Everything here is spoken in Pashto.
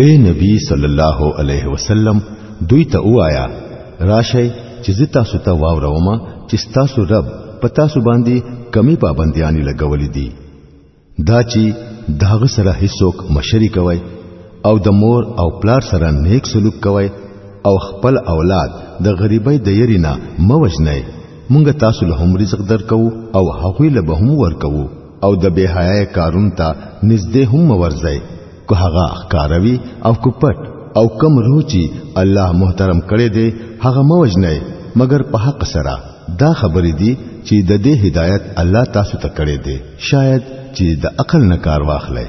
اے نبی صلی الله علیه وسلم دوی ته وایا راشي چې زه تاسو ته واوروم چې تاسو رب په تاسو باندې کمی پابندیانی لګولې دي دا چې داغه سره هیڅوک مشري کوي او د مور او پلار سره نیک سلوک کوي او خپل اولاد د غریبۍ د یری نه موجنه مونږ تاسو له هم رزق درکو او هغوی له به هم ورکو او د بهایه کارون ته نږدې هم ورځي که هغه ښکاروي او کو پټ او کم روح چې الله محترم کړي دي هغه موجنه مګر په حق سره دا خبرې دي چې د دې هدایت الله تاسو ته کړي دي شاید چې د عقل نه کار واخلئ